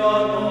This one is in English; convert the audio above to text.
piano